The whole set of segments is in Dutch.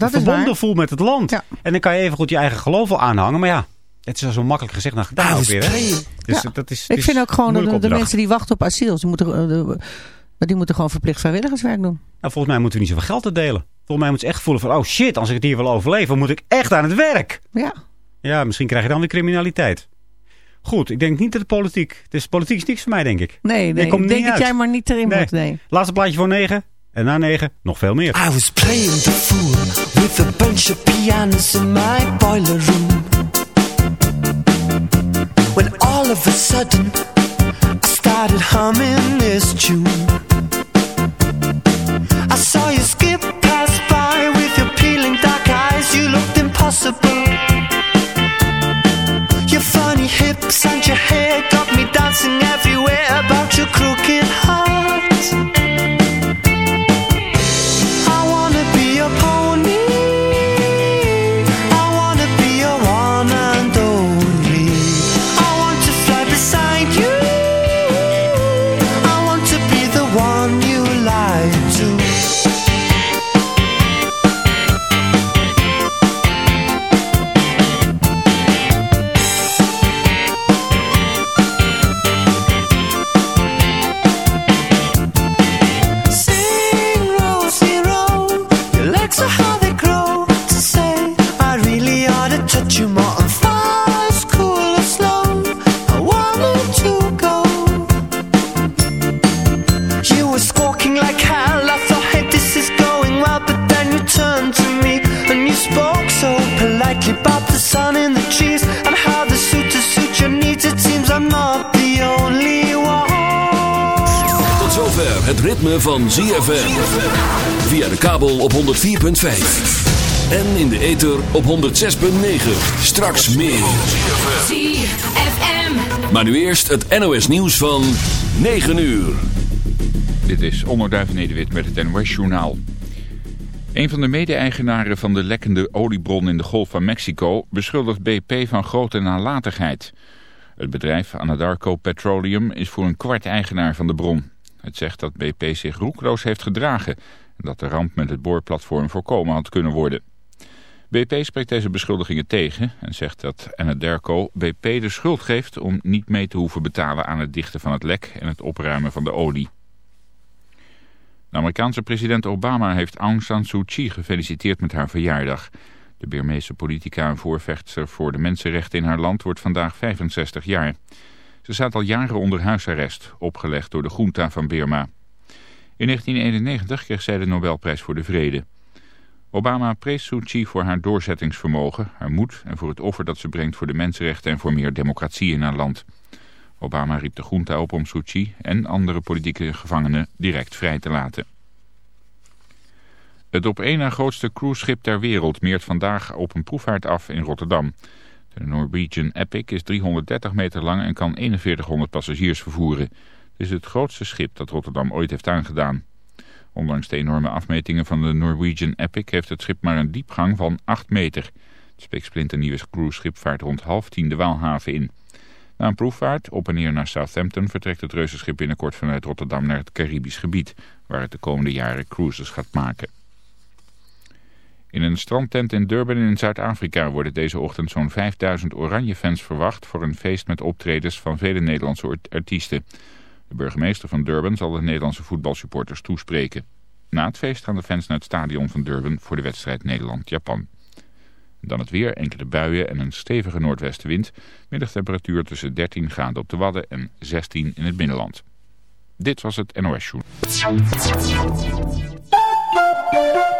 Dat verbonden voelt met het land. Ja. En dan kan je even goed je eigen geloof wel aanhangen. Maar ja, het is al zo makkelijk gezegd dan gedaan ook weer. Hè? Dus Ja. dat is, Ik is vind ook gewoon de, de mensen die wachten op asiel, die moeten, eh, de- maar die moeten gewoon verplicht vrijwilligerswerk doen. Nou, volgens mij moeten we niet zoveel geld te delen. Volgens mij moeten ze echt voelen van... Oh shit, als ik het hier wil overleven, dan moet ik echt aan het werk. Ja, Ja, misschien krijg je dan weer criminaliteit. Goed, ik denk niet dat de politiek... Dus politiek is niks voor mij, denk ik. nee, nee. ik denk dat jij maar niet erin Nee. moet. Nee. Laatste plaatje voor negen. En na negen nog veel meer. I was playing the fool with a bunch of pianos in my boiler room. When all of a sudden I started humming this tune. I saw you skip past by with your peeling dark eyes. You looked impossible. Your funny hips and your hair got me dancing everywhere about your crooked zover het ritme van ZFM. Via de kabel op 104.5. En in de ether op 106.9. Straks meer. ZFM. Maar nu eerst het NOS nieuws van 9 uur. Dit is Onderduif Nederwit met het NOS Journaal. Een van de mede-eigenaren van de lekkende oliebron in de Golf van Mexico beschuldigt BP van grote nalatigheid. Het bedrijf Anadarko Petroleum is voor een kwart eigenaar van de bron. Het zegt dat BP zich roekloos heeft gedragen en dat de ramp met het boorplatform voorkomen had kunnen worden. BP spreekt deze beschuldigingen tegen en zegt dat Anadarko BP de schuld geeft om niet mee te hoeven betalen aan het dichten van het lek en het opruimen van de olie. De Amerikaanse president Obama heeft Aung San Suu Kyi gefeliciteerd met haar verjaardag. De Birmeese politica en voorvechter voor de mensenrechten in haar land wordt vandaag 65 jaar. Ze staat al jaren onder huisarrest, opgelegd door de junta van Birma. In 1991 kreeg zij de Nobelprijs voor de Vrede. Obama prees Suu Kyi voor haar doorzettingsvermogen, haar moed en voor het offer dat ze brengt voor de mensenrechten en voor meer democratie in haar land. Obama riep de junta op om Suu Kyi en andere politieke gevangenen direct vrij te laten. Het op één na grootste cruiseschip ter wereld meert vandaag op een proefvaart af in Rotterdam. De Norwegian Epic is 330 meter lang en kan 4100 passagiers vervoeren. Het is het grootste schip dat Rotterdam ooit heeft aangedaan. Ondanks de enorme afmetingen van de Norwegian Epic heeft het schip maar een diepgang van 8 meter. Het spiksplinternieuwe cruiseschip vaart rond half tien de Waalhaven in. Na een proefvaart op en neer naar Southampton vertrekt het reuzenschip binnenkort vanuit Rotterdam naar het Caribisch gebied, waar het de komende jaren cruises gaat maken. In een strandtent in Durban in Zuid-Afrika worden deze ochtend zo'n 5000 Oranje-fans verwacht voor een feest met optredens van vele Nederlandse art- artiesten. De burgemeester van Durban zal de Nederlandse voetbalsupporters toespreken. Na het feest gaan de fans naar het stadion van Durban voor de wedstrijd Nederland-Japan. Dan het weer, enkele buien en een stevige noordwestenwind. Middagtemperatuur tussen 13 graden op de Wadden en 16 in het binnenland. Dit was het NOS Show.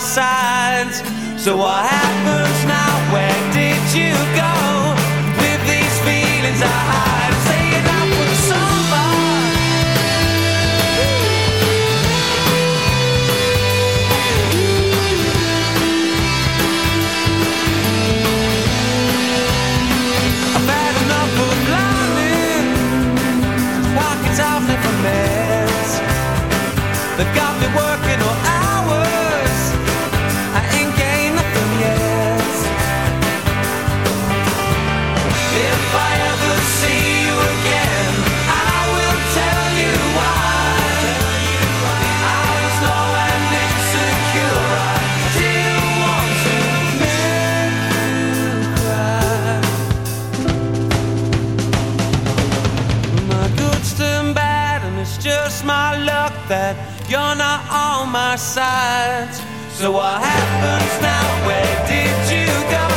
Side. So what happens now? Where did you go with these feelings I hide? Say it out for the summer. I've had enough of lying. Pockets I've never met. They got me working that you're not on my side. So what happens now? Where did you go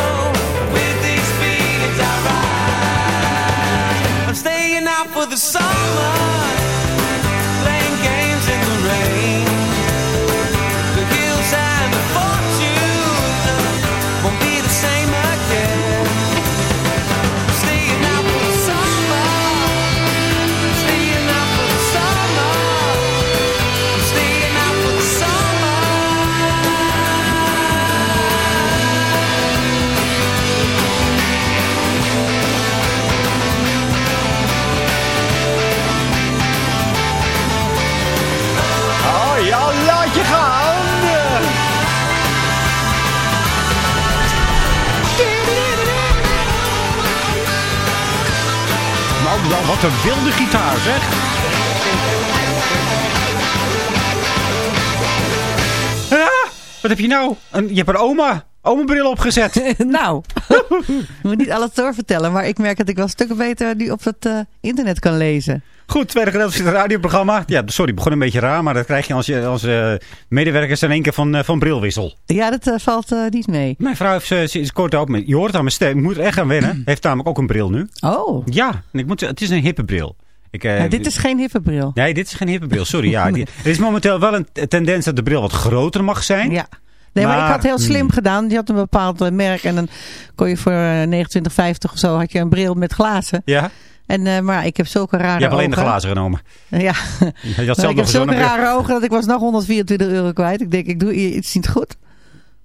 with these feelings I ride? I'm staying out for the summer, wat een wilde gitaar, zeg. Ah, wat heb je nou? Je hebt een oma, oma bril opgezet. nou, ik moet niet alles doorvertellen, maar ik merk dat ik wel stukken beter nu op het eh, internet kan lezen. Goed, tweede gedeelte van het radioprogramma. Ja, sorry, begon een beetje raar, maar dat krijg je als, je, als eh, medewerkers in één keer van, eh, van brilwissel. Ja, dat valt niet mee. Mijn vrouw heeft ze sinds kort ook, je hoort aan mijn stem, ik moet er echt aan wennen. Heeft namelijk ook een bril nu. Oh, Ja, en ik moet, het is een hippe bril. Ik, ja, dit is geen hippe bril. Nee, dit is geen hippe bril, sorry. Ja, die- er is momenteel wel een tendens dat de bril wat groter mag zijn. Ja. Nee, maar, Maar, ik had heel slim hmm. gedaan. Je had een bepaald eh, merk en dan kon je voor eh, 29,50 of zo had je een bril met glazen. Ja? En, eh, maar ik heb zulke rare Je hebt alleen de ogen. glazen genomen. Ja, Je had zelf ik nog heb zo'n zulke rare ogen dat ik was nog 124 euro kwijt. Ik denk, ik doe iets niet goed.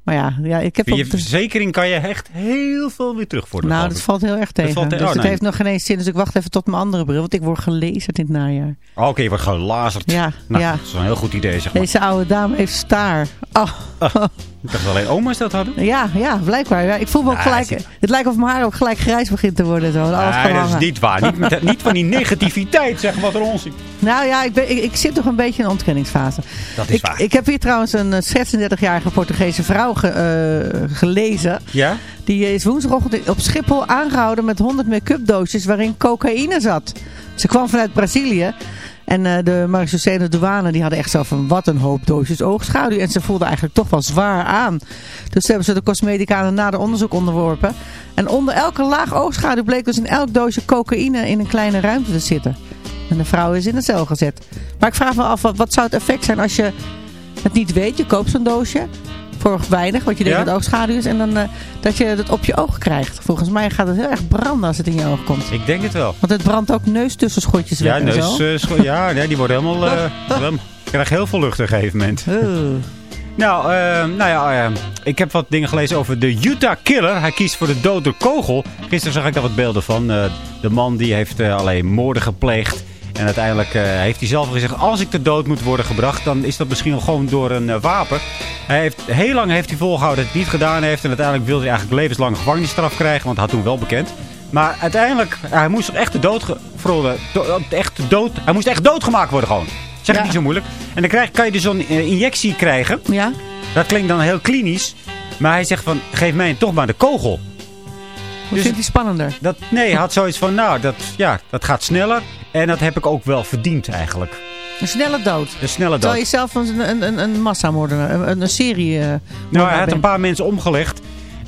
Maar ja, ja ik heb Via je verzekering kan je echt heel veel weer terugvorderen. Nou, dat valt heel erg tegen. valt te- dus oh, het heeft nog geen eens zin. Dus ik wacht even tot mijn andere bril. Want ik word gelezerd in het najaar. Oh, Oké, je wordt gelazerd. Ja, nou, ja. Dat is een heel goed idee, zeg maar. Deze oude dame heeft staar. Oh. Ik dacht alleen oma's dat hadden. Ja, ja, blijkbaar. Ja, ik voel me ook gelijk... Het lijkt of mijn haar ook gelijk grijs begint te worden. Zo, alles Nee, dat is niet waar. Niet, met- niet van die negativiteit, zeg wat er onzin. Nou ja, ik, ben, ik, ik zit nog een beetje in een ontkenningsfase. Dat is ik, waar. ik heb hier trouwens een eh, 36-jarige Portugese vrouw ge- eh, gelezen. Ja? Die is woensdagochtend op Schiphol aangehouden met 100 make-up doosjes waarin cocaïne zat. Ze kwam vanuit Brazilië. En eh, de de douane die hadden echt zo van wat een hoop doosjes oogschaduw. En ze voelde eigenlijk toch wel zwaar aan. Dus hebben ze de cosmetica na de onderzoek onderworpen. En onder elke laag oogschaduw bleek dus in elk doosje cocaïne in een kleine ruimte te zitten. En de vrouw is in de cel gezet. Maar ik vraag me af, wat, wat zou het effect zijn als je het niet weet? Je koopt zo'n doosje voor weinig, wat je denkt Ja? dat oogschaduw is. En dan eh, dat je het op je oog krijgt. Volgens mij gaat het heel erg branden als het in je oog komt. Ik denk het wel. Want het brandt ook neustussenschotjes weg Ja, en zo. neus, eh, scho- ja, nee, die worden helemaal... eh krijg heel veel lucht op een gegeven moment. Oeh. Nou, eh, nou ja, eh, ik heb wat dingen gelezen over de Utah Killer. Hij kiest voor de dood door kogel. Gisteren zag ik daar wat beelden van. Eh, de man die heeft eh, alleen moorden gepleegd. En uiteindelijk eh, heeft hij zelf gezegd... als ik ter dood moet worden gebracht... dan is dat misschien wel gewoon door een eh, wapen. Hij heeft, heel lang heeft hij volgehouden dat hij het niet gedaan heeft. En uiteindelijk wilde hij eigenlijk levenslange gevangenisstraf krijgen. Want dat had toen wel bekend. Maar uiteindelijk, hij moest echt de dood... do- echt de dood hij moest echt doodgemaakt worden gewoon. Zeg Ja. het niet zo moeilijk. En dan krijg, kan je dus zo'n eh, injectie krijgen. Ja? Dat klinkt dan heel klinisch. Maar hij zegt van, geef mij toch maar de kogel. Hoe Dus- vindt hij spannender? Dat, nee, hij had zoiets van, nou, dat, ja, dat gaat sneller. En dat heb ik ook wel verdiend eigenlijk. Een snelle dood. De snelle Terwijl dood. je zelf een, een, een, een massamoordenaar, een, een serie... eh, Nou, hij had een paar mensen omgelegd.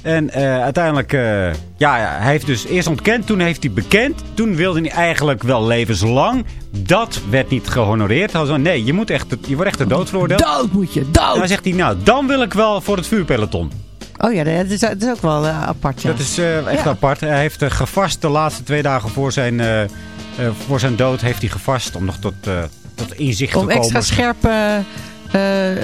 En eh, uiteindelijk, eh, ja, ja, hij heeft dus eerst ontkend, toen heeft hij bekend. Toen wilde hij eigenlijk wel levenslang. Dat werd niet gehonoreerd. Hij zei, nee, je, moet echt, je wordt echt de dood veroordeeld. Dood moet je, dood! En dan zegt hij, nou, dan wil ik wel voor het vuurpeloton. Oh ja, dat is, dat is ook wel eh, apart, ja. Dat is eh, echt Ja. apart. Hij heeft eh, gevast de laatste twee dagen voor zijn, voor zijn dood. Heeft hij gevast om nog tot, tot inzicht Om te komen. extra scherpe eh, eh,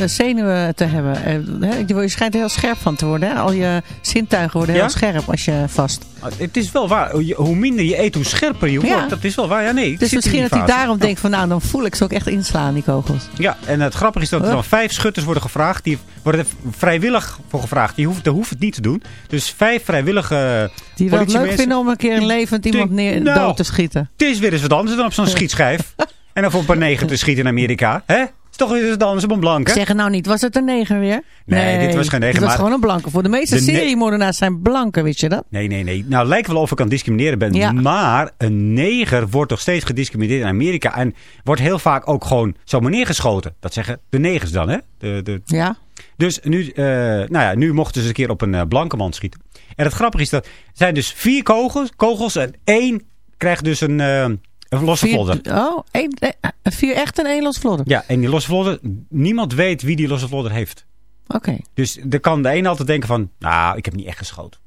zenuwen te hebben. Eh, je- schijnt er heel scherp van te worden. Hè? Al je zintuigen worden Ja? heel scherp als je vast. Ah, Het is wel waar. Hoe minder je eet, hoe scherper je wordt. Ja. Dat is wel waar. Ja, nee, Dus misschien dat hij daarom denkt van nou, dan voel ik ze ook echt inslaan, die kogels. Ja, en het grappige is dat er dan vijf schutters worden gevraagd. Die worden er vrijwillig voor gevraagd. Die hoeft, dat hoeft het niet te doen. Dus vijf vrijwillige Die wel het leuk vinden om een keer een levend iemand neer, nou, dood te schieten. Het is weer eens wat anders dan op zo'n schietschijf. en dan voor een paar negen te schieten in Amerika. Hè? Is toch eens wat anders op een blanke. Zeg het nou niet, was het een neger weer? Nee, dit was geen neger, Dit was maar- gewoon een blanke. Voor de meeste De seriemoordenaars zijn blanken, weet je dat? Nee, nee, nee. Nou, lijkt wel of ik aan het discrimineren ben. Ja. Maar een neger wordt toch steeds gediscrimineerd in Amerika. En wordt heel vaak ook gewoon zomaar neergeschoten. Dat zeggen de negers dan, hè? De, de... Ja. Dus nu, eh, nou ja, nu mochten ze een keer op een eh, blanke man schieten. En het grappige is dat er zijn dus vier kogels, kogels en één krijgt dus een, eh, een losse vlodder. Vier, oh, één, eh, vier echt en één los vlodder. Ja, en die losse vlodder, niemand weet wie die losse vlodder heeft. Oké. Dus er kan de een altijd denken van, nou, ik heb niet echt geschoten.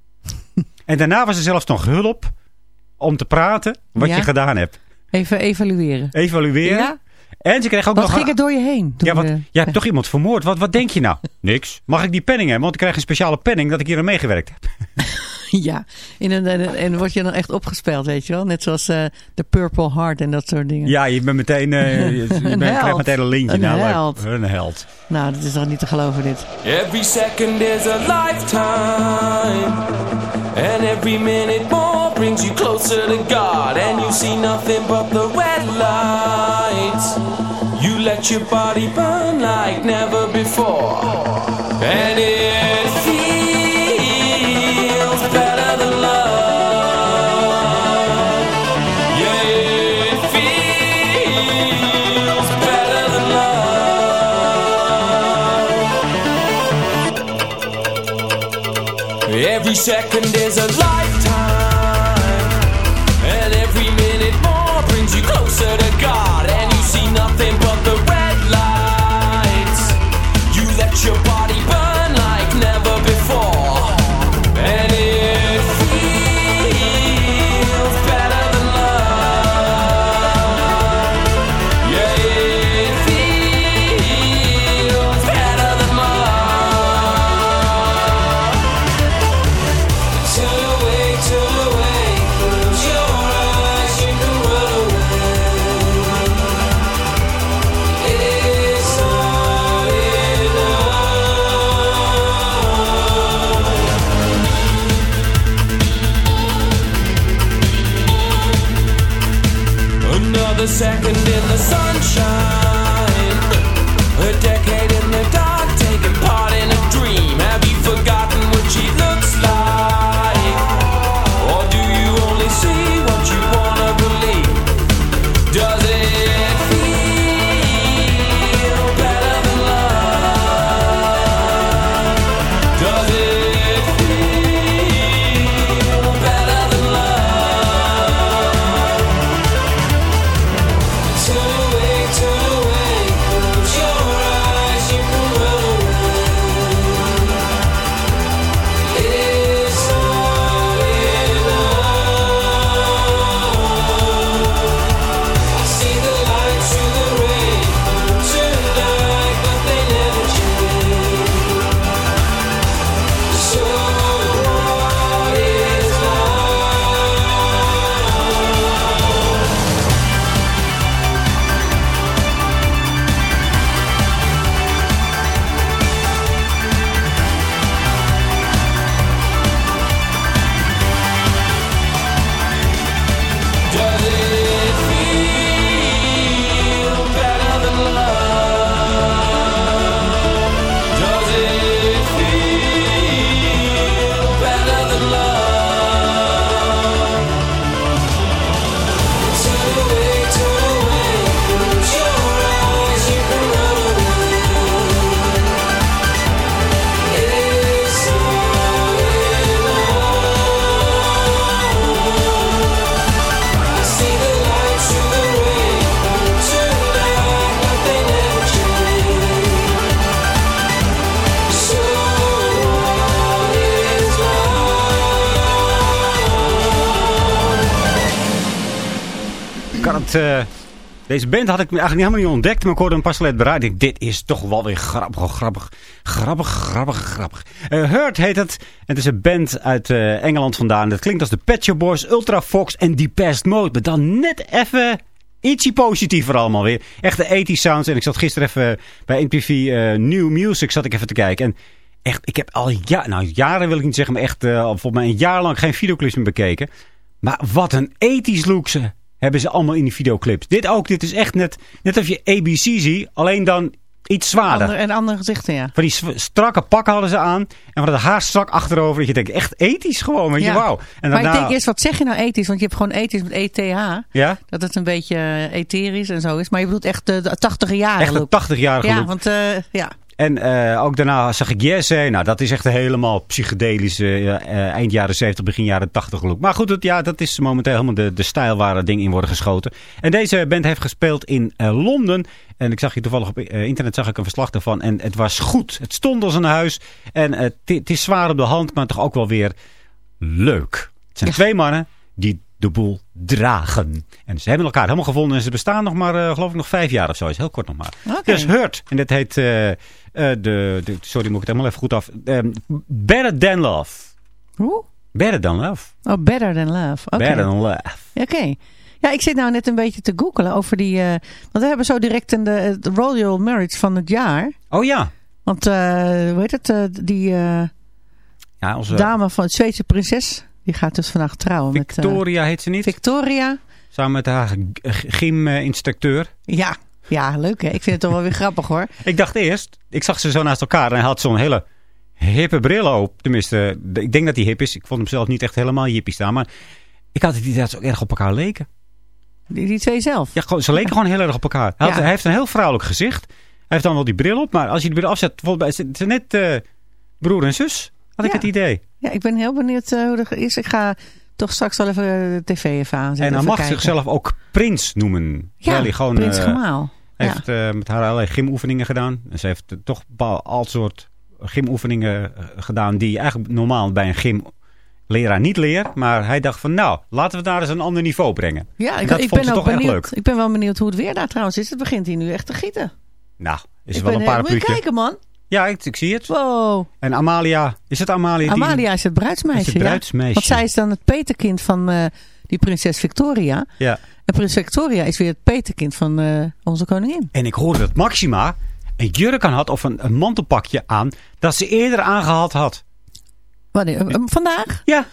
en daarna was er zelfs nog hulp om te praten wat Ja. je gedaan hebt. Even evalueren. Evalueren. Ja? En ze kregen ook Wat nog... ging er door je heen? ja, wat, je- je hebt toch iemand vermoord. Wat, wat denk je nou? Niks. Mag ik die penning hebben? Want ik krijg een speciale penning dat ik hier aan meegewerkt heb. Ja, in een, en, en word je dan echt opgespeeld, weet je wel? Net zoals eh, de Purple Heart en dat soort dingen. Ja, je bent meteen... eh, je, je Een bent, krijgt meteen een lintje. Een nou, leuk. held. Een held. Nou, dat is toch niet te geloven dit. Every second is a lifetime, and every minute more brings you closer to God. And you see nothing but the red lights. You let your body burn like never before, and it second is a lifetime, deze band had ik eigenlijk helemaal niet ontdekt, maar ik hoorde een pas geleden bereid. Ik dit is toch wel weer grappig, grappig, grappig, grappig, grappig. Eh Hurt heet het. Het is een band uit eh, Engeland vandaan. Dat klinkt als de Pet Boys, Ultra Fox en Deepest Mode. Maar dan net even ietsje positiever allemaal weer. Echte 80 sounds. En ik zat gisteren even bij NPV eh, New Music zat ik even te kijken. En echt, ik heb al ja, nou, jaren wil ik niet zeggen, maar echt volgens mij een jaar lang geen videoclips meer bekeken. Maar wat een ethisch look ze hebben ze allemaal in die videoclips. Dit ook, dit is echt net, net als je ABC ziet, alleen dan iets zwaarder. Ander, en andere gezichten, ja. Van die strakke pakken hadden ze aan. En van het haar strak achterover. Dat je denkt, echt ethisch gewoon, weet je, Ja. wauw. En Maar ik daarna- denk eerst, wat zeg je nou ethisch? Want je hebt gewoon ethisch met ETH. Ja? Dat het een beetje eh, etherisch en zo is. Maar je bedoelt echt de, de 80 jaren Echt een look. 80-jarige Ja, want eh, ja. En eh, ook daarna zag ik Yes. hè. Nou, dat is echt helemaal psychedelische eh, eind jaren 70, begin jaren 80 look. Maar goed, dat, ja, dat is momenteel helemaal de, de stijl waar het ding in worden geschoten. En deze band heeft gespeeld in Londen. En ik zag hier toevallig op internet zag ik een verslag daarvan. En het was goed. Het stond als een huis. En het is zwaar op de hand, maar toch ook wel weer leuk. Het zijn twee mannen die de boel dragen. En ze hebben elkaar helemaal gevonden. En ze bestaan nog maar, geloof ik, nog vijf jaar of zo. Is heel kort nog maar. Oké. Dus Hurt. En dit heet, de, de, sorry, moet ik het helemaal even goed af. Ehm, Better Than Love. Hoe? Better Than Love. Oh, Better Than Love. Better Than Love. Oké. Ja, ik zit nou net een beetje te googelen over die... eh, want we hebben zo direct een, de, Royal Marriage van het jaar. Oh ja. Want, eh hoe heet het? eh, die eh, Ja, onze dame van het Zweedse prinses. Die gaat dus vandaag trouwen met... eh, Victoria heet ze niet. Victoria. Samen met haar gyminstructeur. Ja. Ja, leuk hè. Ik vind het toch wel weer grappig hoor. Ik dacht eerst, ik zag ze zo naast elkaar en hij had zo'n hele hippe bril op. Tenminste, ik denk dat hij hip is. Ik vond hem zelf niet echt helemaal hippie staan. Maar ik had het idee dat ze ook erg op elkaar leken. Die, die twee zelf. Ja, gewoon, ze leken gewoon heel erg op elkaar. Hij, had- Ja. hij heeft een heel vrouwelijk gezicht. Hij heeft dan wel die bril op. Maar als je die bril afzet, bijvoorbeeld bij, het zijn net eh, broer en zus. Had ik het idee. Ja, ik ben heel benieuwd eh, hoe dat is. Ik ga toch straks wel even de tv even aanzetten. en hij even mag kijken. zichzelf ook prins noemen. Ja, hij gewoon, Prins eh, Gemaal. Ja. heeft eh, met haar allerlei gymoefeningen gedaan. En ze heeft toch al soort gymoefeningen eh, gedaan die je eigenlijk normaal bij een gymleraar niet leert. Maar hij dacht van nou, laten we het naar eens een ander niveau brengen. Ja, ik, dat ik vond ben ze toch echt leuk. Ik ben wel benieuwd hoe het weer daar trouwens is. Het begint hier nu echt te gieten. Nou, is er wel een paar Moet kijken man. Ja, ik, ik zie het. Wow. En Amalia, is het Amalia? die- Amalia is het bruidsmeisje. Is het ja. bruidsmeisje. Want zij is dan het peterkind van eh, die prinses Victoria. Ja. En prinses Victoria is weer het peterkind van eh, onze koningin. En ik hoorde dat Maxima een jurk aan had of een, een mantelpakje aan dat ze eerder aangehad had. Wanneer? Eh, Vandaag? Ja.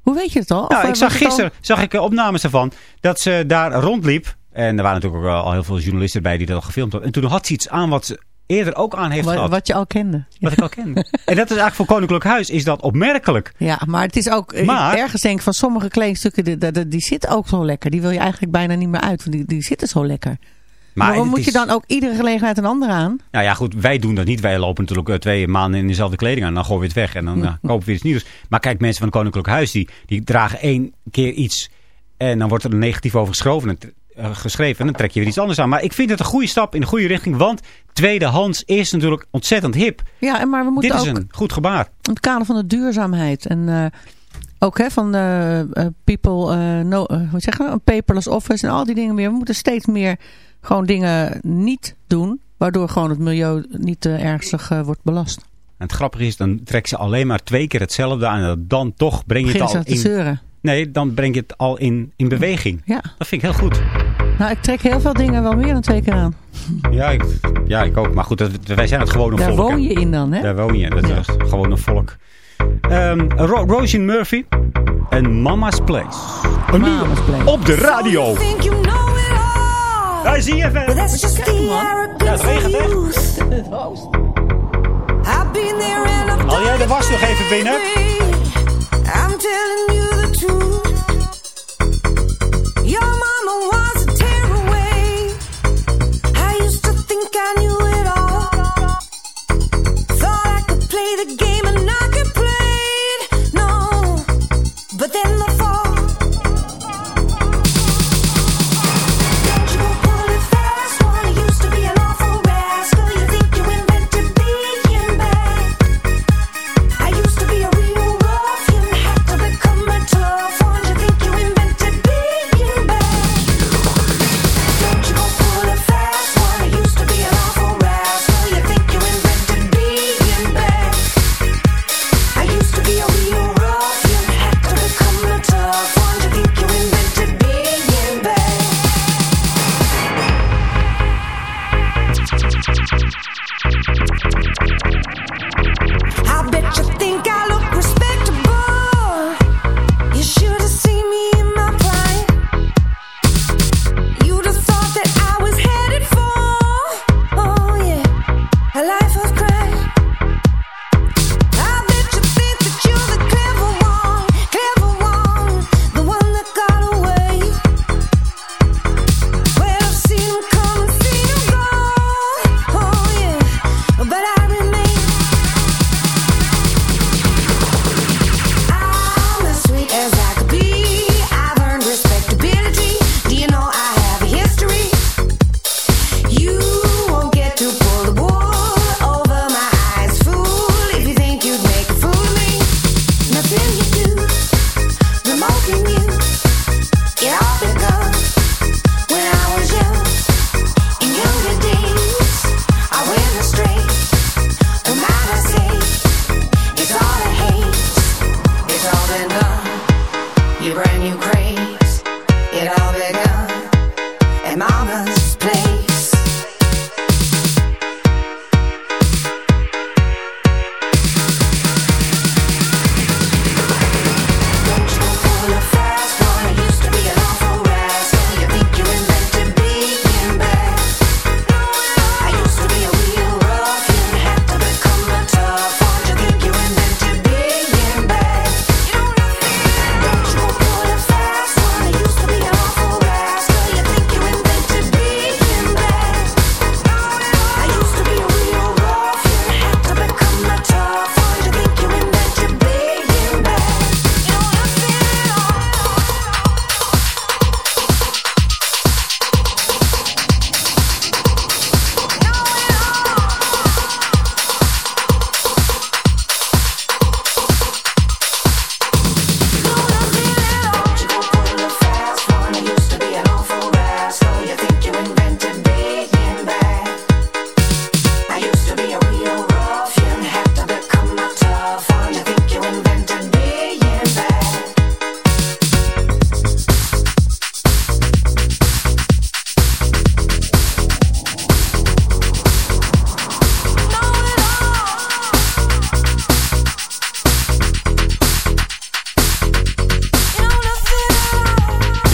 Hoe weet je het al? Nou, eh, ik zag al- gisteren zag ik eh, opnames ervan dat ze daar rondliep. En er waren natuurlijk ook al heel veel journalisten bij die dat al gefilmd hadden. En toen had ze iets aan wat ze eerder ook aan heeft Wat, gehad. wat je al kende. Wat ik al ken. en dat is eigenlijk voor Koninklijk Huis is dat opmerkelijk. Ja, maar het is ook eh, Maar- ergens denk ik van sommige kledingstukken, die, die, die zitten ook zo lekker. Die wil je eigenlijk bijna niet meer uit, want die, die zitten zo lekker. Maar, waarom moet is- je dan ook iedere gelegenheid een ander aan? Nou ja, goed, wij doen dat niet. Wij lopen natuurlijk eh, twee maanden in dezelfde kleding aan. Dan gooien we het weg en dan eh, kopen we weer iets nieuws. Maar kijk, mensen van het Koninklijk Huis, die, die dragen één keer iets. En dan wordt er negatief over geschreven. En, eh, geschreven en dan trek je weer iets anders aan. Maar ik vind het een goede stap in de goede richting. Want tweedehands is natuurlijk ontzettend hip. Ja, en maar we moeten Dit is ook een goed gebaar. in het kader van de duurzaamheid en eh, ook hè, van de eh, people, no, hoe zeggen we, een paperless office en al die dingen meer. We moeten steeds meer gewoon dingen niet doen, waardoor gewoon het milieu niet ernstig wordt belast. En het grappige is, dan trek ze alleen maar twee keer hetzelfde aan. En dan toch breng je het al in... zeuren. Nee, dan breng je het al in, in beweging. Ja. Dat vind ik heel goed. Nou, ik trek heel veel dingen wel meer dan twee keer aan. Ja, ik, ja, ik ook. Maar goed, dat, wij zijn het gewone Daar volk. hè. woon je in dan, hè? Daar woon je. Dat is gewoon een volk. Ehm Ro Roisin Murphy en Mama's Place. En nu Mama's Place. op de radio. Think you know it all. Daar zie je even. that's just the arrogance Ja, het regent, hè? of youth. I've been there and I've Haal jij de was nog even binnen? I used to think I knew it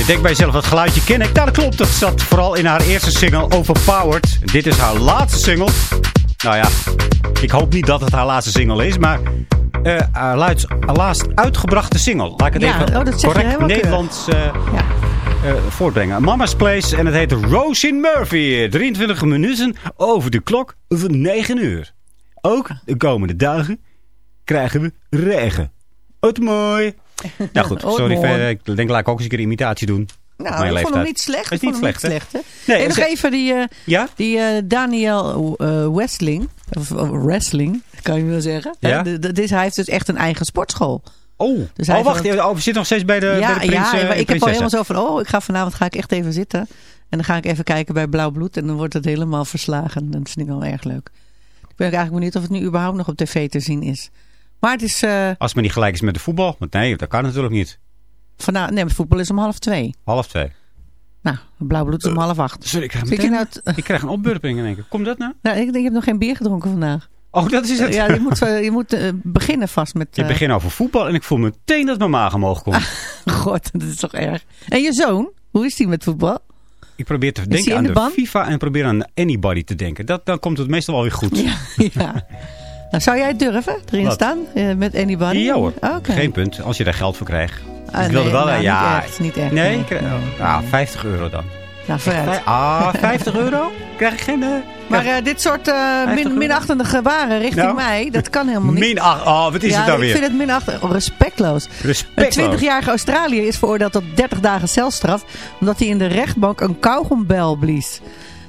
denk bij jezelf, dat geluidje ken ik. Nou, dat klopt. Dat zat vooral in haar eerste single, Overpowered. Dit is haar laatste single. Nou ja, ik hoop niet dat het haar laatste single is, maar... eh haar, haar laatst uitgebrachte single. Laat ik het Ja, even oh, dat zeg je correct. Nederlands eh, eh, voortbrengen. Mama's Place en het heet Rosin Murphy. 23 minuten over de klok van 9 uur. Ook de komende dagen krijgen we regen. Wat mooi. Nou goed, sorry. verder. Ik denk laat ik ook eens een keer een imitatie doen. Nou, ik vond hem niet slecht. Is Ik niet vond hem niet slecht, hè? Nee, en nog ze- even die, eh, Ja? die eh, Daniel eh, Westling. Of wrestling, kan je wel zeggen. Ja? Dit- hij heeft dus echt een eigen sportschool. Oh, Dus oh wacht. heeft Oh, we zitten nog steeds bij de, ja, bij de prins, ja, maar ik heb al helemaal zo van... Oh, ik ga vanavond ga ik echt even zitten. En dan ga ik even kijken bij Blauw Bloed. En dan wordt het helemaal verslagen. Dat vind ik wel erg leuk. Ik ben eigenlijk benieuwd of het nu überhaupt nog op tv te zien is. Maar het is... eh Als maar niet gelijk is met de voetbal. Want nee, dat kan natuurlijk niet. vanavond, nee, het voetbal is om half twee. Half twee. Nou, Blauw Bloed is om half acht. Sorry, ik krijg, meteen, nou ik krijg een opburping in één keer. Komt dat nou? nou, ik, je hebt nog geen bier gedronken vandaag. Oh, dat is het. Ja, je moet, eh, je moet eh, beginnen vast met... Je eh, begint over voetbal en ik voel meteen dat mijn maag omhoog komt. God, dat is toch erg. En je zoon, hoe is die met voetbal? Ik probeer te denken aan de? FIFA en probeer aan anybody te denken. Dat, dan komt het meestal wel weer goed. Ja, ja. Nou, zou jij het durven erin Wat? staan eh, met anybody? Ja hoor, geen punt. Als je daar geld voor krijgt. Ah, ik wilde nee, wel, nou, eh, ja. Niet echt, niet echt. Nee, nee. ik krijg- oh, ah, 50 euro dan. Nou, vooruit. Ah, 50 euro? Krijg ik geen... eh, Maar eh, dit soort eh, 50 min, euro? minachtige gebaren richting Nou? mij, dat kan helemaal niet. Min 8. Oh, wat is ja, het dan ik weer? vind het minachtig. Oh, respectloos. Een Respectloos. 20-jarige Australiër is veroordeeld tot 30 dagen celstraf... omdat hij in de rechtbank een kauwgombel blies.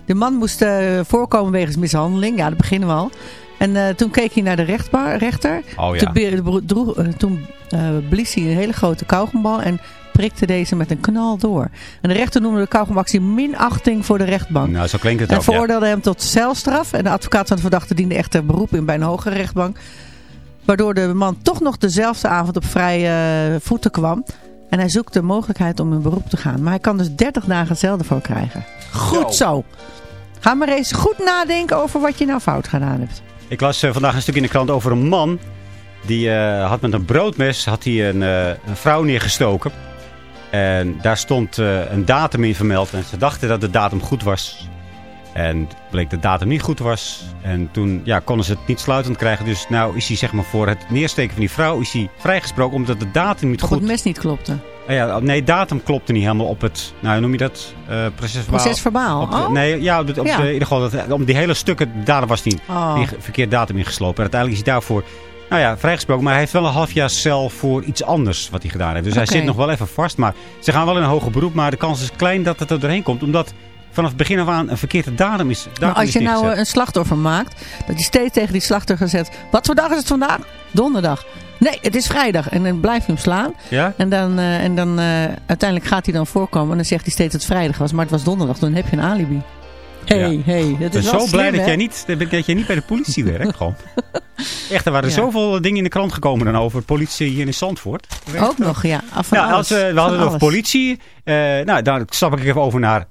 De man moest eh, voorkomen wegens mishandeling. Ja, daar beginnen we al. En eh, toen keek hij naar de rechter. Oh ja. Toen, droeg- eh, toen eh, blies hij een hele grote kauwgombal... en prikte deze met een knal door. En de rechter noemde de kauwgomactie minachting voor de rechtbank. Nou, zo klinkt het En ook. ja. veroordeelde hem tot celstraf. En de advocaat van de verdachte diende echter beroep in bij een hogere rechtbank. Waardoor de man toch nog dezelfde avond op vrije voeten kwam. En hij zoekt de mogelijkheid om in beroep te gaan. Maar hij kan dus 30 dagen cel ervoor krijgen. Goed zo. Ga maar eens goed nadenken over wat je nou fout gedaan hebt. Ik las eh, vandaag een stuk in de krant over een man. Die eh, had met een broodmes had hij een, eh, een vrouw neergestoken. En daar stond een datum in vermeld. En ze dachten dat de datum goed was. En het bleek dat de datum niet goed was. En toen ja, konden ze het niet sluitend krijgen. Dus nou is hij zeg maar voor het neersteken van die vrouw is hij vrijgesproken. Omdat de datum niet Of goed... het mes niet klopte. Ah ja, nee, datum klopte niet helemaal op het... Nou, hoe noem je dat? Eh procesverbaal. Procesverbaal. Op de- Oh. Nee, ja, op, de, op Ja. de- in ieder geval, dat, om die hele stukken, datum was niet Oh. die verkeerd datum ingeslopen. En uiteindelijk is hij daarvoor, nou ja, vrijgesproken. Maar hij heeft wel een half jaar cel voor iets anders wat hij gedaan heeft. Dus hij zit nog wel even vast. Maar ze gaan wel in een hoger beroep. Maar de kans is klein dat het er doorheen komt. Omdat vanaf het begin af aan een verkeerde datum is. Datum Maar als is je nou eh, een slachtoffer maakt, dat je steeds tegen die slachtoffer zegt... Wat voor dag is het vandaag? Donderdag. Nee, het is vrijdag. En dan blijf je hem slaan. Ja? En dan, eh, en dan eh, uiteindelijk gaat hij dan voorkomen. En dan zegt hij steeds dat het vrijdag was. Maar het was donderdag. Dan heb je een alibi. Hé, hey, Ja. hey, dat Ik ben is wel zo blij slim, dat jij, niet, dat jij niet bij de politie werkt. Gewoon. Echt, er waren Ja. zoveel dingen in de krant gekomen dan over politie hier in Zandvoort. Ook nog, ja. Af van Nou, alles. als we, we Van hadden het over politie. eh, nou, dan stap ik even over naar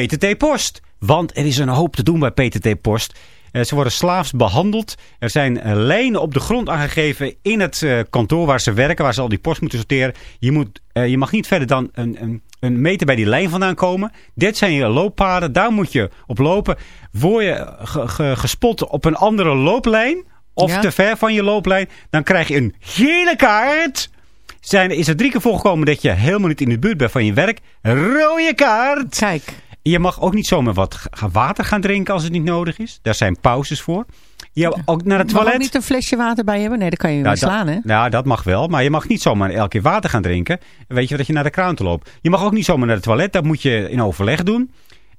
PTT Post. Want er is een hoop te doen bij PTT Post. Eh, ze worden slaafs behandeld. Er zijn eh, lijnen op de grond aangegeven in het eh, kantoor waar ze werken. Waar ze al die post moeten sorteren. Je, moet, je mag niet verder dan een, een, een meter bij die lijn vandaan komen. Dit zijn je looppaden. Daar moet je op lopen. Word je ge- ge- gespot op een andere looplijn. Of Ja. te ver van je looplijn. Dan krijg je een gele kaart. Zijn, is er drie keer voorgekomen dat je helemaal niet in de buurt bent van je werk. Rode kaart. Kijk. Je mag ook niet zomaar wat water gaan drinken als het niet nodig is. Daar zijn pauzes voor. Je mag ook naar het Je mag toilet. niet een flesje water bij hebben. Nee, dan kan je Nou, weer slaan, dat, hè? nou, dat mag wel. Maar je mag niet zomaar elke keer water gaan drinken. Weet je dat je naar de kraan toe loopt. Je mag ook niet zomaar naar het toilet. Dat moet je in overleg doen.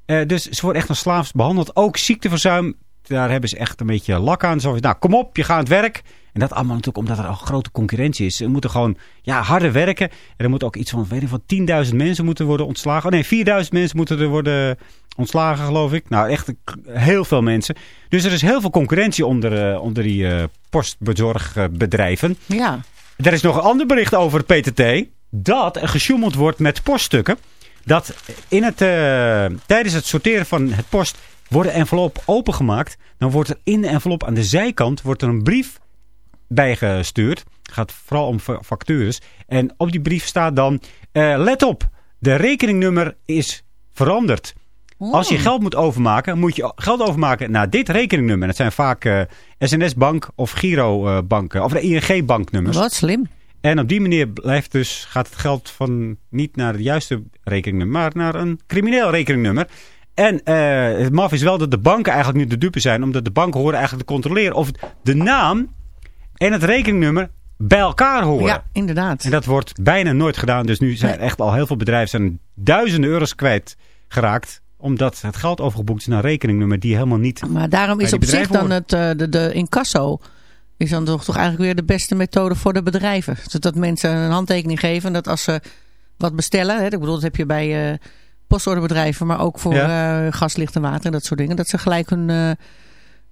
Eh, dus ze worden echt als slaafs behandeld. Ook ziekteverzuim. Daar hebben ze echt een beetje lak aan. Zo, van, nou, kom op, je gaat aan het werk. En dat allemaal natuurlijk omdat er al grote concurrentie is. Ze moeten gewoon ja, harder werken. En er moet ook iets van, weet ik van 10.000 mensen moeten worden ontslagen. Oh nee, 4.000 mensen moeten er worden ontslagen, geloof ik. Nou, echt heel veel mensen. Dus er is heel veel concurrentie onder, eh, onder die eh, postbezorgbedrijven. Ja. Er is nog een ander bericht over het PTT. Dat er gesjoemeld wordt met poststukken. Dat in het, eh, tijdens het sorteren van het post worden envelop opengemaakt. Dan wordt er in de envelop aan de zijkant wordt er een brief bijgestuurd. Het gaat vooral om fa- factures. En op die brief staat dan... eh, let op, De rekeningnummer is veranderd. Als je geld moet overmaken, moet je geld overmaken naar dit rekeningnummer. Dat zijn vaak eh, SNS-bank of Giro-banken. of de ING-banknummers. Wat slim. En op die manier blijft dus, gaat het geld van niet naar het juiste rekeningnummer, maar naar een crimineel rekeningnummer. En eh, het maf is wel dat de banken eigenlijk nu de dupe zijn, omdat de banken horen eigenlijk te controleren of de naam en het rekeningnummer bij elkaar horen. Ja, inderdaad. En dat wordt bijna nooit gedaan. Dus nu zijn echt al heel veel bedrijven zijn duizenden euro's kwijt geraakt. Omdat het geld overgeboekt is naar een rekeningnummer die helemaal niet... Maar daarom is op zich dan het, eh, de, de incasso is dan toch, toch eigenlijk weer de beste methode voor de bedrijven. Zodat mensen een handtekening geven dat als ze wat bestellen, hè, ik bedoel dat heb je bij eh postorderbedrijven, maar ook voor eh, gas, licht en water en dat soort dingen, dat ze gelijk hun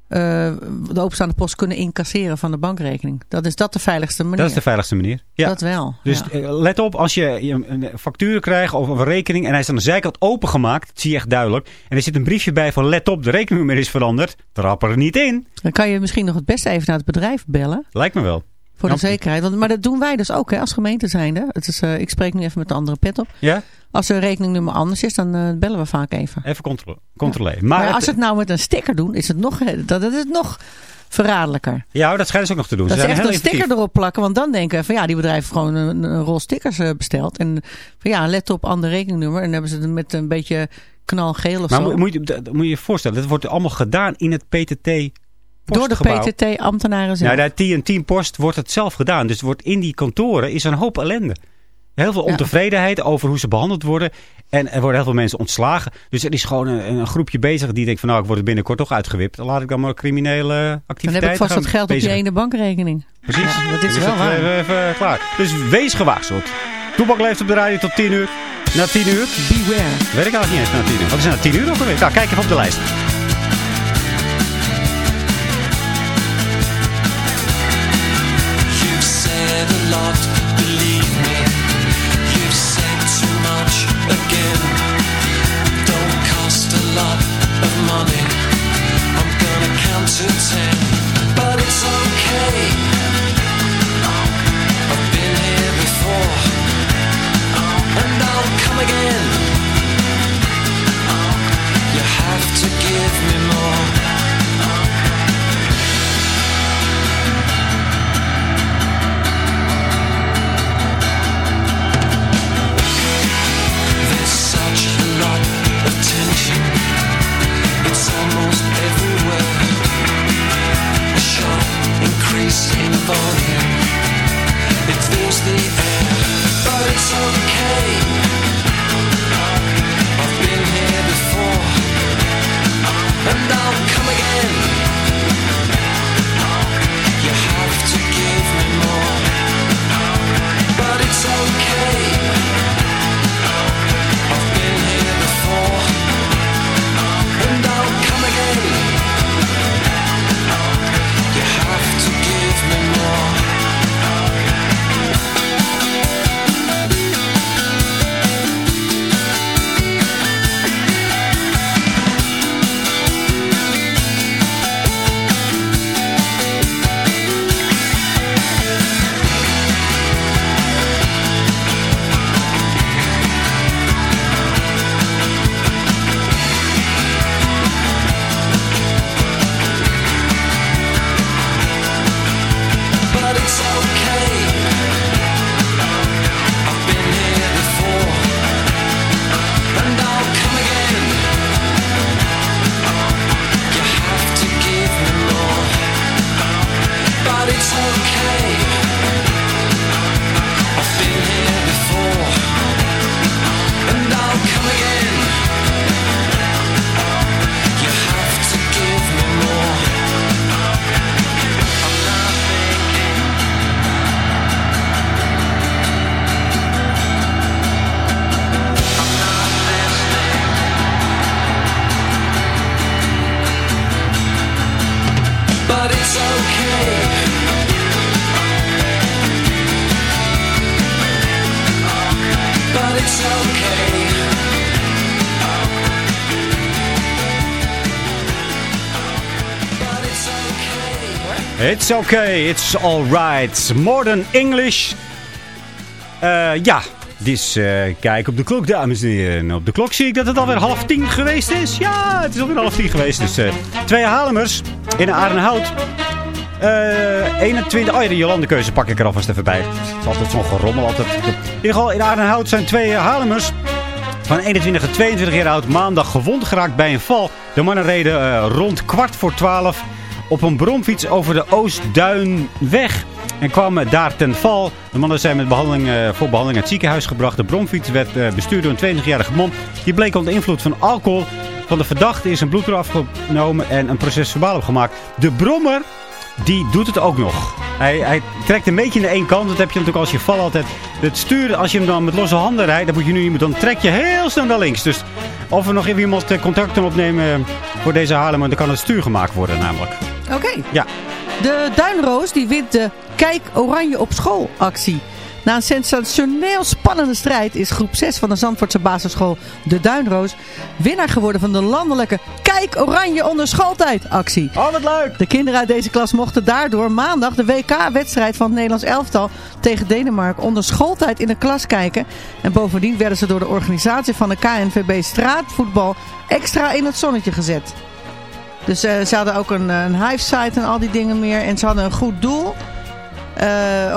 de openstaande post kunnen incasseren van de bankrekening. Dat is dat de veiligste manier. Dat is de veiligste manier. Ja. Dat wel. Dus ja. eh, let op, als je een factuur krijgt of een rekening en hij is aan de zijkant opengemaakt, dat zie je echt duidelijk. En er zit een briefje bij van let op, de rekeningnummer is veranderd. Trap er niet in. Dan kan je misschien nog het beste even naar het bedrijf bellen. Lijkt me wel. Voor de Ja. zekerheid. Want, maar dat doen wij dus ook hè, als gemeente zijnde. Het is, eh, ik spreek nu even met de andere pet op. Ja? Als een rekeningnummer anders is, dan eh, bellen we vaak even. Even contro- controleren. Maar, Maar, als ze het nou met een sticker doen, is het nog, eh, dat, dat is het nog verraderlijker. Ja, dat schijnen ze ook nog te doen. Dat ze zijn echt heel een sticker erop plakken. Want dan denken we van ja, die bedrijf heeft gewoon een, een rol stickers eh, besteld. En van ja, let op ander rekeningnummer. En dan hebben ze het met een beetje knalgeel of Maar zo. moet, moet, je, moet je je voorstellen, dat wordt allemaal gedaan in het PTT Door de. PTT-ambtenaren zelf. Nou, bij TNT Post wordt het zelf gedaan. Dus wordt in die kantoren is een hoop ellende. Heel veel ontevredenheid over hoe ze behandeld worden. En er worden heel veel mensen ontslagen. Dus er is gewoon een, een groepje bezig die denkt van nou, ik word er binnenkort toch uitgewipt. Dan laat ik dan maar criminele dan activiteiten heb ik vast wat geld op je ene bankrekening. Precies. Ja, dat is Dus wel dat, waar. eh, even, eh, klaar. Dus wees gewaarschuwd. Toebak leeft op de radio tot 10 uur. Na 10 uur? Beware. Weet ik eigenlijk niet eens na 10 uur. Wat is na 10 uur ook alweer? Nou, kijk even op de lijst. You've said a lot, It's okay, it's alright. Modern English. Eh, ja, Dus kijk op de klok, dames en heren. Op de klok zie ik dat het alweer half tien geweest is. Ja, het is alweer half tien geweest. Dus eh, twee Halemers in Aardenhout. Eh 21. Oh ja, de Jolandekeuze pak ik er alvast even bij. Het is altijd zo'n gerommel. Altijd. In ieder geval, in Aardenhout zijn twee Halemers van 21 en 22 jaar oud maandag gewond geraakt bij een val. De mannen reden rond kwart voor 12 op een bromfiets over de Oostduinweg. En kwamen daar ten val. De mannen zijn met behandeling, eh, voor behandeling naar het ziekenhuis gebracht. De bromfiets werd eh, bestuurd door een 22-jarige man. Die bleek onder invloed van alcohol. Van de verdachte is een bloedproef afgenomen en een proces verbaal opgemaakt. De brommer die doet het ook nog. Hij, hij trekt een beetje naar één kant. Dat heb je natuurlijk als je valt altijd. Het sturen, als je hem dan met losse handen rijdt, dan moet je nu iemand, dan trek je heel snel naar links. Dus of er nog even iemand eh, contact kan opnemen voor deze Haarlem, dan kan het stuur gemaakt worden namelijk. Oké. Ja. De Duinroos die wint de Kijk Oranje op school actie. Na een sensationeel spannende strijd is groep 6 van de Zandvoortse basisschool De Duinroos winnaar geworden van de landelijke Kijk Oranje onder schooltijd actie. Oh, wat leuk! De kinderen uit deze klas mochten daardoor maandag de WK-wedstrijd van het Nederlands elftal tegen Denemarken onder schooltijd in de klas kijken. En bovendien werden ze door de organisatie van de KNVB straatvoetbal extra in het zonnetje gezet. Dus eh, ze hadden ook een, een hive-site en al die dingen meer. En ze hadden een goed doel. Eh,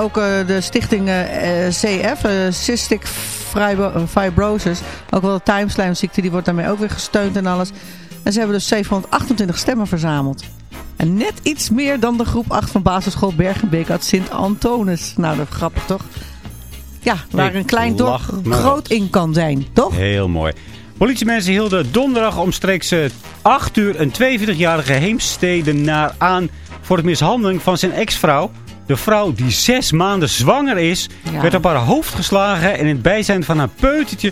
ook eh, de stichting eh, eh, CF, eh, Cystic Fibro- Fibrosis. Ook wel de timeslijmziekte, die wordt daarmee ook weer gesteund en alles. En ze hebben dus 728 stemmen verzameld. En net iets meer dan de groep 8 van basisschool Bergenbeek uit Sint-Antonis. Nou, dat is grappig toch? Ja, waar Ik een klein dorp groot in kan zijn, toch? Heel mooi. Politiemensen hielden donderdag omstreeks eh, 8 uur een 42-jarige heemstedenaar aan voor het mishandeling van zijn ex-vrouw. De vrouw die zes maanden zwanger is, Ja. werd op haar hoofd geslagen en in het bijzijn van haar peutertje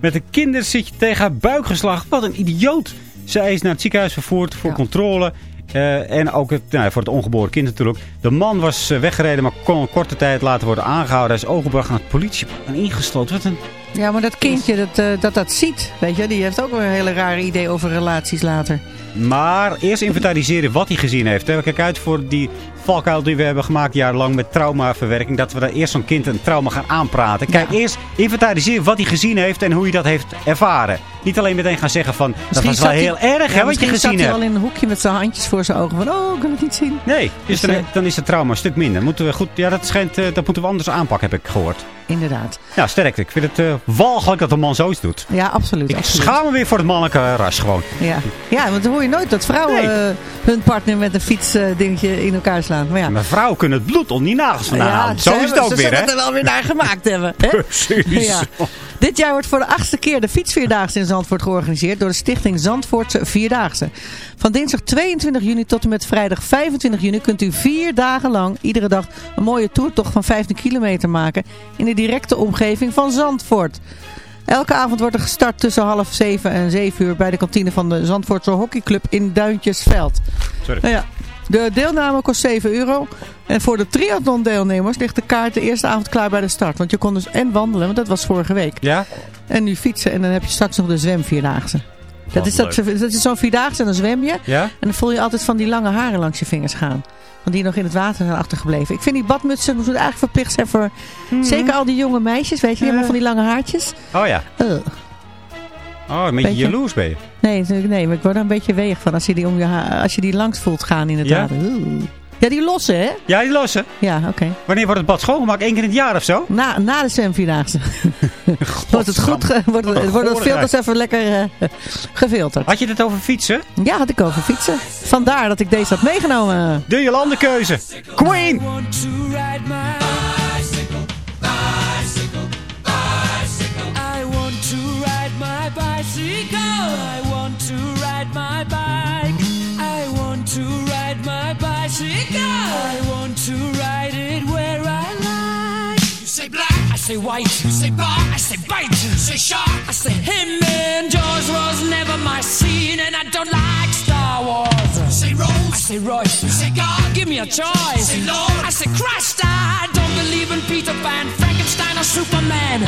met een kinderzitje tegen haar buik geslagen. Wat een idioot. Zij is naar het ziekenhuis vervoerd voor Ja. controle. eh, en ook het, nou, voor het ongeboren kind natuurlijk. De man was eh, weggereden, maar kon een korte tijd later worden aangehouden. Hij is overgebracht naar het politie en ingesloten. Wat een Ja, maar dat kindje dat, eh, dat dat ziet, weet je, die heeft ook een hele rare idee over relaties later. Maar eerst inventariseren wat hij gezien heeft. hè. Kijk uit voor die valkuil die we hebben gemaakt jarenlang met traumaverwerking. Dat we daar eerst zo'n kind een trauma gaan aanpraten. Kijk Ja. eerst inventariseren wat hij gezien heeft en hoe hij dat heeft ervaren. Niet alleen meteen gaan zeggen van, dat Misschien was wel heel hij- erg Ja, hè, wat je misschien gezien zat hij hebt. al in een hoekje met zijn handjes voor zijn ogen van, oh, ik kan het niet zien. Nee, dus Dus, dan, eh, dan is het trauma een stuk minder. Moeten we goed, ja, dat, schijnt, eh, dat moeten we anders aanpakken, heb ik gehoord. Inderdaad. Ja, sterkte. Ik vind het walgelijk dat een man zoiets doet. Ja, absoluut. Ik absoluut. schaam me weer voor het mannelijke ras gewoon. Ja. ja, want dan hoor je nooit dat vrouwen Nee. Hun partner met een fiets eh, dingetje in elkaar slaan. Maar ja, Mijn vrouw kunnen het bloed om die nagels vandaan ja, halen. ze Zo is het ook ze weer, zullen hè? het er wel weer naar gemaakt hebben. Hè? Precies. Ja. Dit jaar wordt voor de achtste keer de fietsvierdaagse in Zandvoort georganiseerd door de stichting Zandvoortse Vierdaagse. Van dinsdag 22 juni tot en met vrijdag 25 juni kunt u vier dagen lang iedere dag een mooie toertocht van 15 kilometer maken in de directe omgeving van Zandvoort. Elke avond wordt er gestart tussen half zeven en zeven uur bij de kantine van de Zandvoortse hockeyclub in Duintjesveld. Sorry. Nou ja, de deelname kost 7 euro. En voor de triathlon deelnemers ligt de kaart de eerste avond klaar bij de start. Want je kon dus en wandelen, want dat was vorige week. Ja? En nu fietsen en dan heb je straks nog de zwemvierdaagse. Dat is, dat, dat is zo'n vierdaagse en dan zwem je. Ja? En dan voel je altijd van die lange haren langs je vingers gaan. Want die nog in het water zijn achtergebleven. Ik vind die badmutsen moeten eigenlijk verplicht zijn voor... Zeker al die jonge meisjes, weet je. Die hebben van die lange haartjes. Oh ja. Oh, een beetje Beetje- jaloers ben je. Nee, nee, maar ik word er een beetje weeg van als je die, om je haar, als je die langs voelt gaan in het Ja? water. Ja, die losse, hè? Ja, die lossen. Ja, oké. Wanneer wordt het bad schoongemaakt? Eén keer in het jaar of zo? Na, na de zwemvierdaagse. wordt het goed, ge- wordt, het- wordt het filters even lekker eh, gefilterd. Had je het over fietsen? Ja, had ik over fietsen. Vandaar dat ik deze had meegenomen. De Jolandekeuze. Queen! Say white. You say bar, I say bite. You say shark, I say him. And Jaws was never my scene, and I don't like Star Wars. You say Rose, I say Royce. You say God, give me a choice. Say Lord, I say Christ. I don't believe in Peter Pan, Frankenstein, or Superman.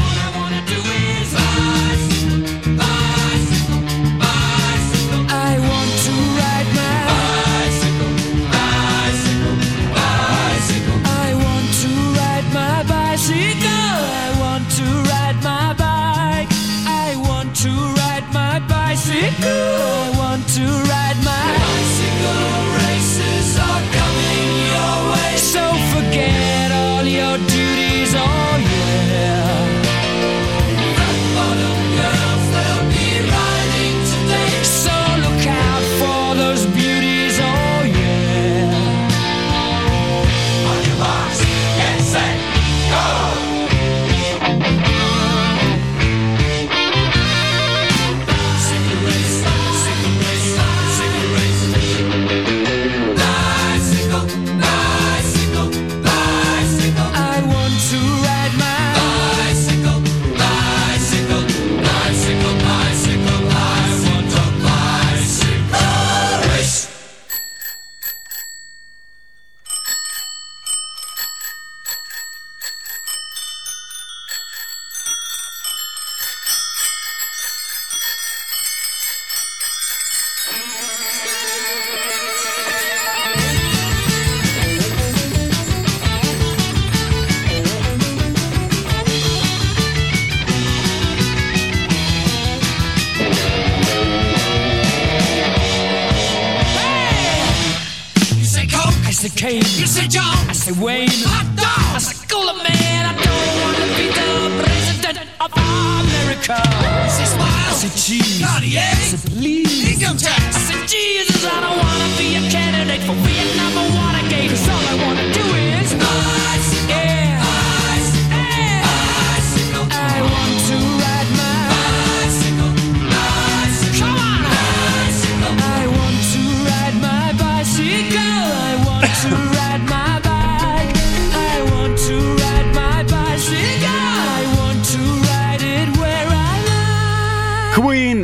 Income tax, I Jesus. I don't wanna be a candidate for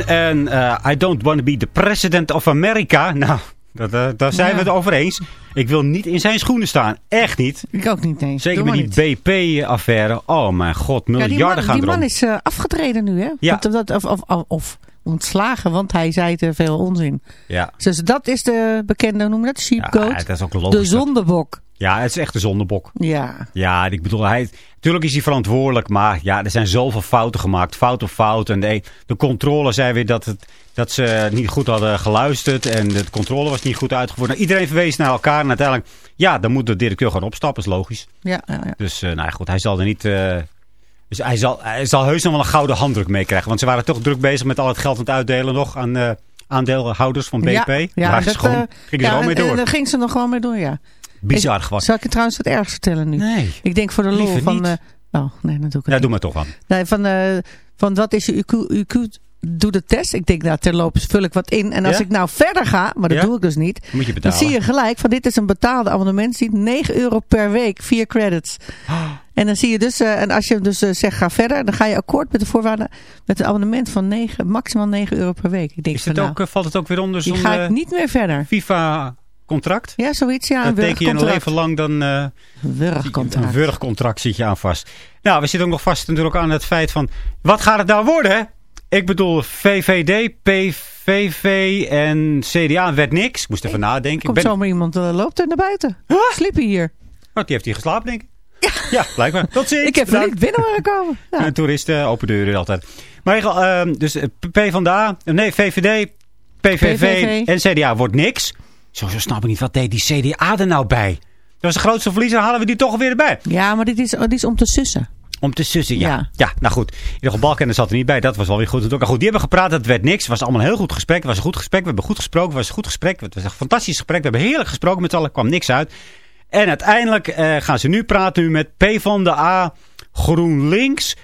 en eh, I don't want to be the president of America. Nou, dat, eh, daar zijn Ja. we het over eens. Ik wil niet in zijn schoenen staan. Echt niet. Ik ook niet eens. Zeker met die BP-affaire. Oh mijn god, Ja, miljarden die man, gaan die erom. man is eh, afgetreden nu, hè? Ja. Want dat, of, of, of, of ontslagen, want hij zei te veel onzin. Ja. Dus dat is de bekende, noem dat? Sheepgoat? Ja, dat is ook logisch. de zondebok. Ja, het is echt een zondebok. Ja. Ja, ik bedoel, hij, natuurlijk is hij verantwoordelijk, maar ja, er zijn zoveel fouten gemaakt. Fout op fout. En de, de controle zei weer dat, het, dat ze niet goed hadden geluisterd en de controle was niet goed uitgevoerd. Nou, iedereen verwees naar elkaar en uiteindelijk, ja, dan moet de directeur gewoon opstappen, is logisch. Ja, ja, ja. Dus, eh, nou ja, goed, hij zal er niet... eh, dus hij zal, hij zal heus nog wel een gouden handdruk meekrijgen. Want ze waren toch druk bezig met al het geld aan het uitdelen nog aan eh, aandeelhouders van BP. Ja, dat, gewoon, eh, gingen ze ja, gewoon mee door. daar ging ze nog gewoon mee door, ja. Bizar gewoon. Zal ik je trouwens wat ergs vertellen nu? Nee. Ik denk voor de lol van... eh, oh, nee, dat doe ik Ja, niet. doe maar toch wel. Nee, van, eh, van wat is je IQ, IQ? Doe de test. Ik denk, nou, terloops vul ik wat in. En als Ja? ik nou verder ga, maar dat Ja? doe ik dus niet. Moet je Dan zie je gelijk van dit is een betaalde abonnement. Ziet 9 euro per week, 4 credits. En dan zie je dus, eh, en als je dus eh, zegt ga verder, dan ga je akkoord met de voorwaarden met een abonnement van 9, maximaal 9 euro per week. Ik denk Is het nou, ook, eh, valt het ook weer onder zo'n ga ik niet meer verder. FIFA-contract? Ja, zoiets, ja, Dan een teken je een leven lang dan Een wurgcontract. een wurgcontract zit je aan vast. Nou, we zitten ook nog vast natuurlijk aan het feit van... Wat gaat het nou worden? Ik bedoel, VVD, PVV en CDA werd niks. Ik moest even nadenken. Ik Komt ben... zomaar iemand uh, loopt er naar buiten. Sliep hier. Oh, die heeft hier geslapen, denk ik. Ja, blijkbaar. Tot ziens. Ik heb er niet binnen horen komen. Ja. Toeristen, open deuren altijd. Maar ehm, dus eh, P van de A, nee, VVD, PVV, PVV. en CDA wordt niks. Zo, zo snap ik niet, wat deed die CDA er nou bij? Dat was de grootste verliezer, halen we die toch weer erbij. Ja, maar dit is, dit is om te sussen. Om te sussen, ja. ja. Ja. nou goed. In ieder geval, Balkenende zat er niet bij. Dat was wel weer goed. natuurlijk. goed, die hebben gepraat. Het werd niks. Het was allemaal een heel goed gesprek. Het was een goed gesprek. We hebben goed gesproken. Het was een goed gesprek. Het was een fantastisch gesprek. We hebben heerlijk gesproken met z'n allen. Er kwam niks uit. En uiteindelijk eh, gaan ze nu praten nu met P van de A, GroenLinks. Ze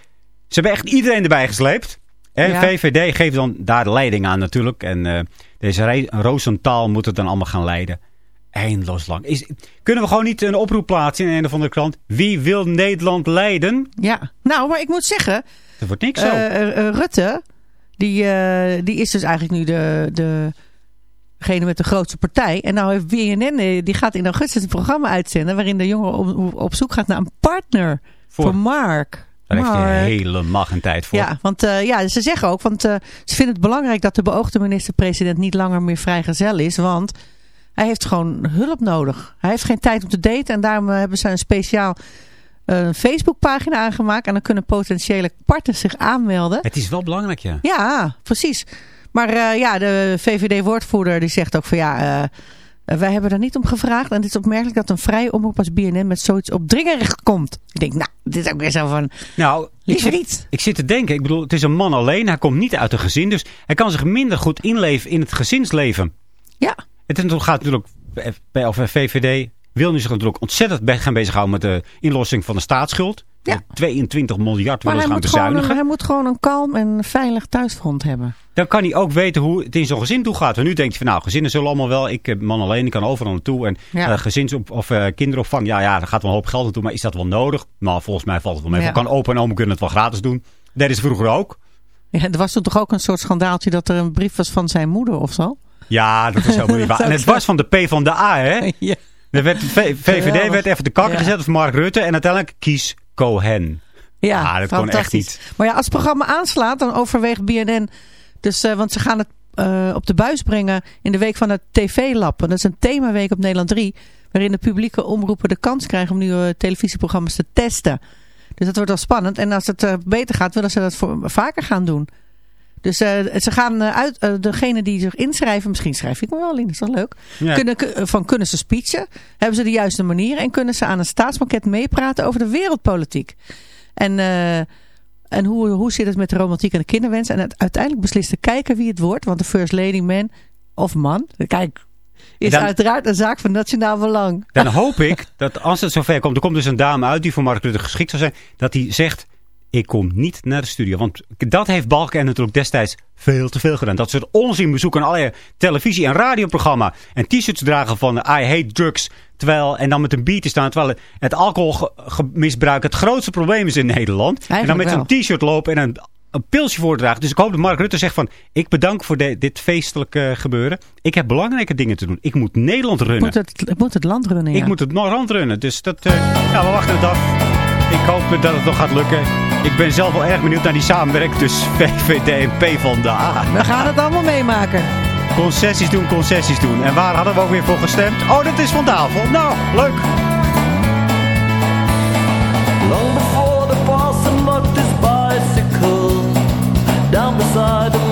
hebben echt iedereen erbij gesleept. En Ja. VVD geeft dan daar de leiding aan natuurlijk. En eh, deze Roosentaal moet het dan allemaal gaan leiden. Eindeloos lang. Is, kunnen we gewoon niet een oproep plaatsen in een of andere krant? Wie wil Nederland leiden? Ja, nou, maar ik moet zeggen, Dat wordt niks zo. eh, eh, eh, Rutte, die, die is dus eigenlijk nu de, de, degene met de grootste partij. En nou heeft BNN, die gaat in augustus een programma uitzenden waarin de jongen op, op zoek gaat naar een partner voor, Voor- Mark. Daar heeft hij helemaal geen tijd voor. Ja, want ja, ze zeggen ook, want ze vinden het belangrijk dat de beoogde minister-president niet langer meer vrijgezel is, want hij heeft gewoon hulp nodig. Hij heeft geen tijd om te daten en daarom eh, hebben ze een speciaal eh, Facebookpagina aangemaakt en dan kunnen potentiële partners zich aanmelden. Het is wel belangrijk, ja. Ja, precies. Maar eh, ja, de VVD-woordvoerder die zegt ook van ja... wij hebben daar niet om gevraagd. En het is opmerkelijk dat een vrije omroep als BNN met zoiets opdringerig komt. Ik denk, nou, dit is ook weer zo van... Nou, ik zit, ik zit te denken. Ik bedoel, het is een man alleen. Hij komt niet uit een gezin. Dus hij kan zich minder goed inleven in het gezinsleven. Ja, Het is gaat natuurlijk... Bij of VVD wil nu zich natuurlijk ontzettend gaan bezighouden met de inlossing van de staatsschuld. Ja. Met 22 miljard willen ze gaan een- bezuinigen. hij moet gewoon een kalm en veilig thuisfront hebben. Dan kan hij ook weten hoe het in zo'n gezin toe gaat. En nu denk je van nou, gezinnen zullen allemaal wel. Ik ben man alleen, ik kan overal naartoe. En Ja. eh, gezins- of, eh, kinderopvang, ja, ja, daar gaat wel een hoop geld naartoe. Maar is dat wel nodig? Nou, volgens mij valt het wel mee. Ja. Kan opa en oma kunnen het wel gratis doen. Dat ze vroeger ook. Ja, er was toch ook een soort schandaaltje dat er een brief was van zijn moeder of zo? Ja, dat is helemaal niet waar. En het was van de P van de A, hè? Ja. Werd, V- VVD werd even de kakker Ja. gezet of Mark Rutte. En uiteindelijk kies Cohen. Ja, Ah, dat kon echt niet. Maar ja, als het programma aanslaat, dan overweegt BNN... Dus, eh, want ze gaan het eh, op de buis brengen in de week van het TV-lab. Dat is een themaweek op Nederland 3... waarin de publieke omroepen de kans krijgen om nieuwe televisieprogramma's te testen. Dus dat wordt wel spannend. En als het eh, beter gaat, willen ze dat voor, vaker gaan doen. Dus eh, ze gaan eh, uit, eh, degene die zich inschrijven, misschien schrijf ik me wel in, dat is toch leuk? Ja. Kunnen, ku- van kunnen ze speechen? Hebben ze de juiste manieren? En kunnen ze aan een staatsbanket meepraten over de wereldpolitiek? En, en hoe, hoe zit het met de romantiek en de kinderwens? En het, uiteindelijk beslist de kijker wie het wordt. Want de first lady man of man, kijk, is Dan- uiteraard een zaak van nationaal belang. Dan hoop ik dat als het zover komt, er komt dus een dame uit die voor Mark Rutte geschikt zou zijn, dat die zegt, ik kom niet naar de studio. Want dat heeft Balken natuurlijk destijds veel te veel gedaan. Dat soort onzin bezoeken aan allerlei televisie- en radioprogramma. En t-shirts dragen van I hate drugs. Terwijl, en dan met een beat te staan. Terwijl het alcoholmisbruik het grootste probleem is in Nederland. en dan met zo'n t-shirt lopen en een, een pilsje voordragen. Dus ik hoop dat Mark Rutte zegt van... Ik bedank voor de- dit feestelijke gebeuren. Ik heb belangrijke dingen te doen. Ik moet Nederland runnen. Moet het, het moet het land runnen, ja. Ik moet het nog rondrunnen. Dus dat, eh, ja, we wachten het af. Ik hoop dat het nog gaat lukken. Ik ben zelf wel erg benieuwd naar die samenwerking tussen VVD en P van de A. We gaan het allemaal meemaken. Concessies doen, concessies doen. En waar hadden we ook weer voor gestemd? Oh, dat is van tafel. Nou, leuk. Long before the parson locked his bicycle down beside the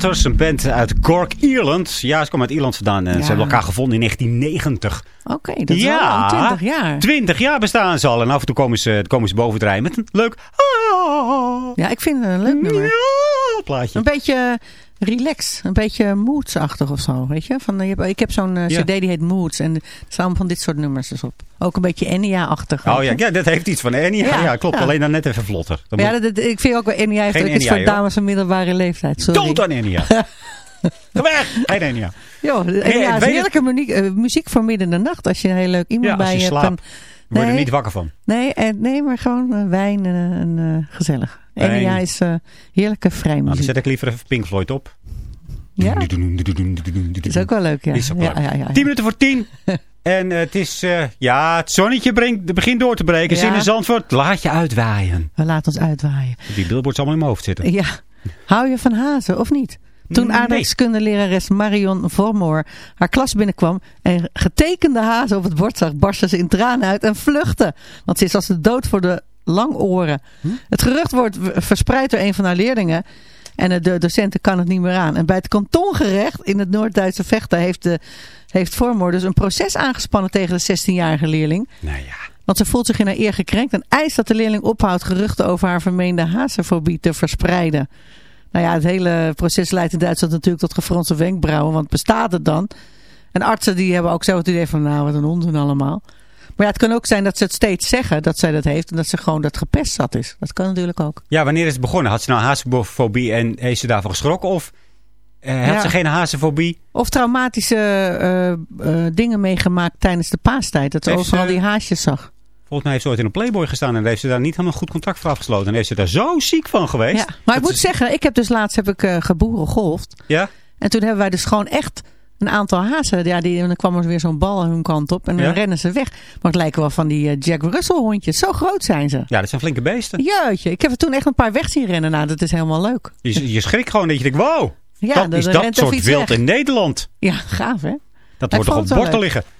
de Walters, een band uit Cork, Ierland. Ja, ze komen uit Ierland vandaan en Ja. ze hebben elkaar gevonden in 1990. Oké, dat is wel lang, 20 jaar. 20 jaar bestaan ze al. En af en toe komen ze, komen ze bovendrijven met een leuk ah, Ja, ik vind het een leuk nummer. ja, plaatje. Een beetje relax, een beetje moodsachtig of zo, weet je. Van, je hebt- ik heb zo'n eh, Ja. cd die heet Moods en er staan van dit soort nummers dus op. Ook een beetje Enya-achtig. Oh ja, ja, dat heeft iets van Enya. Ja, Ja, klopt. ja. Alleen dan net even vlotter. Dan ja, moet- dat, ik vind ook wel Enya heeft ook iets Enya, voor dames van middelbare leeftijd. Sorry. Dood aan Enya. Ga weg! Geen Enya. Jo, de- Nee, Enya is heerlijke muziek, eh, muziek voor midden in de nacht. Als je een heel leuk iemand Ja, bij je hebt. slaapt. van- Word je er Nee. niet wakker van. Nee, eh, nee, maar gewoon wijn en, gezellig. Wijn. Enya is eh, heerlijke Nou, dan zet ik liever even Pink Floyd op. Ja, dat is ook wel leuk, ja. Is ook ja, leuk. ja, ja, ja. 10 minuten voor 10. En eh, het is, eh, ja, het zonnetje brengt, begint door te breken. Zin in Zandvoort, laat je uitwaaien. We laten ons uitwaaien. Die billboards allemaal in mijn hoofd zitten. Ja, hou je van hazen of niet? Toen aardrijkskundelerares Marion Vormoor haar klas binnenkwam en getekende hazen op het bord zag, barstte ze in tranen uit en vluchtte. Want ze is als de dood voor de langoren. Het gerucht wordt verspreid door een van haar leerlingen. En de docenten kan het niet meer aan. En bij het kantongerecht in het Noord-Duitse vechten heeft, de, heeft Vormoor dus een proces aangespannen tegen de 16-jarige leerling. Nou ja. Want ze voelt zich in haar eer gekrenkt en eist dat de leerling ophoudt geruchten over haar vermeende hazenfobie te verspreiden. Nou ja, het hele proces leidt in Duitsland natuurlijk tot gefronste wenkbrauwen, want bestaat het dan? En artsen die hebben ook zo het idee van, nou wat een onzin allemaal. Maar ja, het kan ook zijn dat ze het steeds zeggen dat zij dat heeft en dat ze gewoon dat gepest zat is. Dat kan natuurlijk ook. Ja, wanneer is het begonnen? Had ze nou hazenfobie en heeft ze daarvan geschrokken? Of eh had Ja. ze geen hazenfobie? Of traumatische eh, eh, dingen meegemaakt tijdens de paastijd. Dat ze Heeft overal ze- die haasjes zag. Volgens mij heeft ze ooit in een Playboy gestaan en heeft ze daar niet helemaal goed contact voor afgesloten. En heeft ze daar zo ziek van geweest. Ja. Maar ik moet zeggen, ik heb dus laatst heb ik, eh geboerengolfd. Ja? En toen hebben wij dus gewoon echt een aantal hazen. Ja, die, en dan kwam er weer zo'n bal hun kant op. En dan Ja. rennen ze weg. Maar het lijken wel van die eh, Jack Russell hondjes. Zo groot zijn ze. Ja, dat zijn flinke beesten. Jeetje, ik heb er toen echt een paar weg zien rennen. Nou, dat is helemaal leuk. Je, je schrikt gewoon dat je denkt, wow, Ja, dat dan is dat soort wild weg. in Nederland. Ja, gaaf hè? Dat wordt toch op bord te liggen.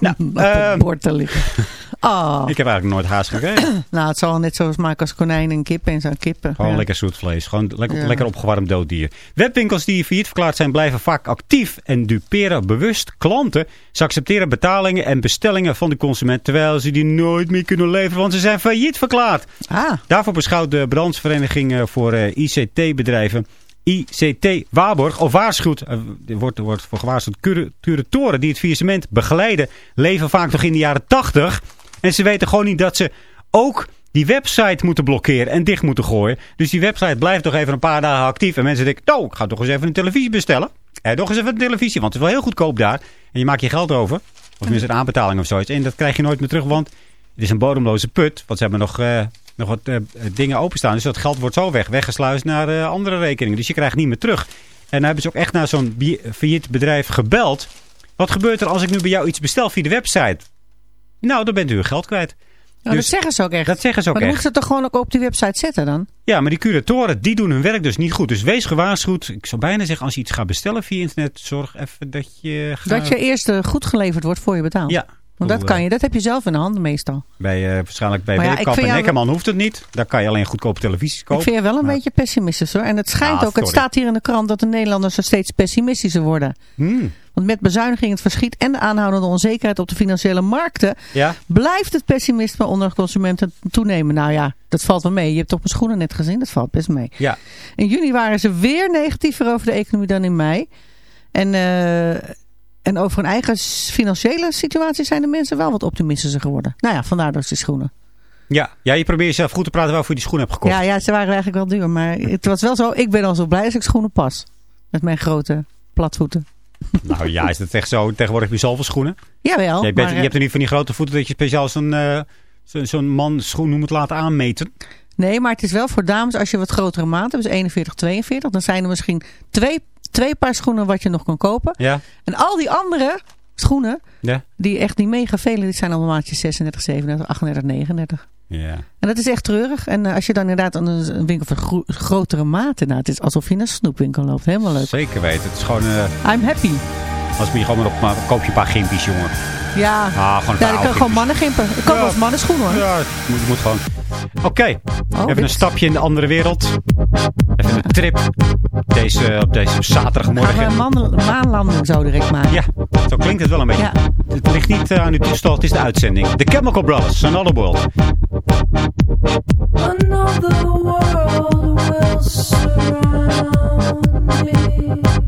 Nou, Op het ehm, bord te liggen. Oh, ik heb eigenlijk nooit haas gekregen. nou, het zal net zo smaken als konijn en kip en zo'n kippen. Gewoon Ja. lekker zoet vlees. Gewoon lekker, Ja. lekker opgewarmd dood dier. Webwinkels die failliet verklaard zijn blijven vaak actief en duperen bewust klanten. Ze accepteren betalingen en bestellingen van de consument terwijl ze die nooit meer kunnen leveren, want ze zijn failliet verklaard. Ah, Daarvoor beschouwt de branchevereniging eh, voor eh, ICT-bedrijven ICT Waarborg, of waarschuwt, eh, er wordt, er wordt voor gewaarschuwd, cura- curatoren die het faillissement begeleiden, leven vaak nog in de jaren 80. En ze weten gewoon niet dat ze ook die website moeten blokkeren en dicht moeten gooien. Dus die website blijft toch even een paar dagen actief. En mensen denken, nou, ik ga toch eens even een televisie bestellen. Eh, nog eens even een televisie, want het is wel heel goedkoop daar. En je maakt je geld over. Of tenminste een aanbetaling of zoiets. En dat krijg je nooit meer terug, want het is een bodemloze put. Want ze hebben nog, eh, nog wat eh, dingen openstaan. Dus dat geld wordt zo weg, weggesluist naar eh, andere rekeningen. Dus je krijgt niet meer terug. En dan hebben ze ook echt naar zo'n failliet bedrijf gebeld. Wat gebeurt er als ik nu bij jou iets bestel via de website? Nou, dan bent u uw geld kwijt. nou, Dus dat zeggen ze ook echt. Dat zeggen ze ook maar dan echt. moeten ze het toch gewoon ook op die website zetten dan? Ja, maar die curatoren, die doen hun werk dus niet goed. Dus wees gewaarschuwd. Ik zou bijna zeggen, als je iets gaat bestellen via internet, zorg even dat je... gaat- Dat je eerst eh, goed geleverd wordt voor je betaalt. Ja. Want dat kan je, dat heb je zelf in de handen meestal. Bij, eh, waarschijnlijk bij ja, ik en jou- Neckerman hoeft het niet. Daar kan je alleen goedkope televisies Ik kopen. vind je wel een Maar- beetje pessimistisch hoor. En het schijnt Ah, ook, het staat hier in de krant dat de Nederlanders er steeds pessimistischer worden. Hmm. Want met bezuiniging, het verschiet en de aanhoudende onzekerheid op de financiële markten... Ja? blijft het pessimisme onder consumenten toenemen. Nou ja, dat valt wel mee. Je hebt toch mijn schoenen net gezien, dat valt best mee. Ja. In juni waren ze weer negatiever over de economie dan in mei. En, eh, en over hun eigen financiële situatie zijn de mensen wel wat optimistischer geworden. Nou ja, vandaar dus die schoenen. Ja. ja, je probeert jezelf goed te praten waarvoor je die schoen hebt gekocht. Ja, ja, ze waren eigenlijk wel duur. Maar het was wel zo, ik ben al zo blij als ik schoenen pas. Met mijn grote platvoeten. Nou ja, is dat echt zo? Tegenwoordig heb je zoveel schoenen. Jawel. je, bent, maar, je eh, hebt er niet van die grote voeten dat je speciaal zo'n eh, zo, zo'n man schoen moet laten aanmeten. Nee, maar het is wel voor dames, als je wat grotere maat hebt, dus 41, 42, dan zijn er misschien twee, twee paar schoenen wat je nog kan kopen. Ja. En al die andere schoenen, Ja. die echt niet mega velen, die zijn allemaal maatjes 36, 37, 38, 39. Ja. En dat is echt treurig. En eh, als je dan inderdaad aan een, winkel van gro- grotere maten, nou, het is alsof je in een snoepwinkel loopt. Helemaal leuk. Zeker weten. Het is gewoon... eh, I'm happy. Als moet je gewoon maar op, maar koop je een paar gimpies, jongen. Ja, Ah, gewoon een ja paar dan kan gewoon mannen gimpen. Ik kan Ja. wel eens mannen schoenen hoor. Ja, het moet, het moet gewoon. Oké, even dit- een stapje in de andere wereld. Even een trip. Deze, op deze Gaan we zaterdagmorgen. een man- maanlanding zo direct maken. Ja, zo klinkt het wel een beetje. Ja. Het ligt niet eh, aan uw toestel, het is de uitzending. The Chemical Brothers, Another World. Another world will surround me.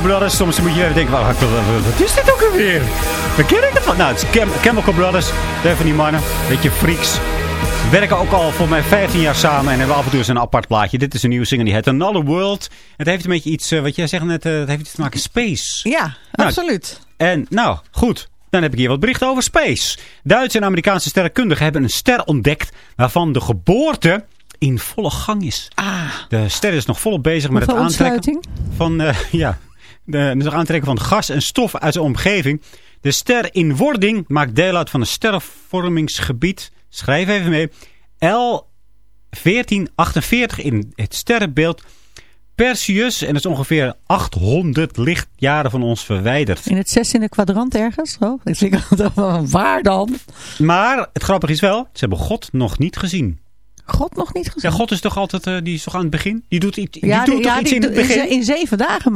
Brothers, soms moet je even denken, wat, wat is dit ook alweer? Waar ken ik het van? Nou, het is Chem- Chemical Brothers, twee van die mannen, beetje freaks. Werken ook al voor mij 15 jaar samen en hebben af en toe eens een apart plaatje. Dit is een nieuwe single, die heet Another World. Het heeft een beetje iets, eh, wat jij zegt net, eh, het heeft iets te maken met space. Ja, Nou, absoluut. En nou, goed. Dan heb ik hier wat berichten over space. Duitse en Amerikaanse sterrenkundigen hebben een ster ontdekt waarvan de geboorte in volle gang is. Ah, De ster is nog volop bezig met het aantrekken van, eh, ja, de, het aantrekken van gas en stof uit zijn omgeving. De ster in wording maakt deel uit van een sterrenvormingsgebied. Schrijf even mee. L1448 in het sterrenbeeld Perseus. En dat is ongeveer 800 lichtjaren van ons verwijderd. In het zestiende kwadrant ergens? Oh, ik denk altijd van waar dan? Maar het grappige is wel, ze hebben God nog niet gezien. God nog niet gezien. Ja, God is toch altijd, eh, die is toch aan het begin? Die doet, iets- die doet die- toch ja, iets die in het begin? in zeven dagen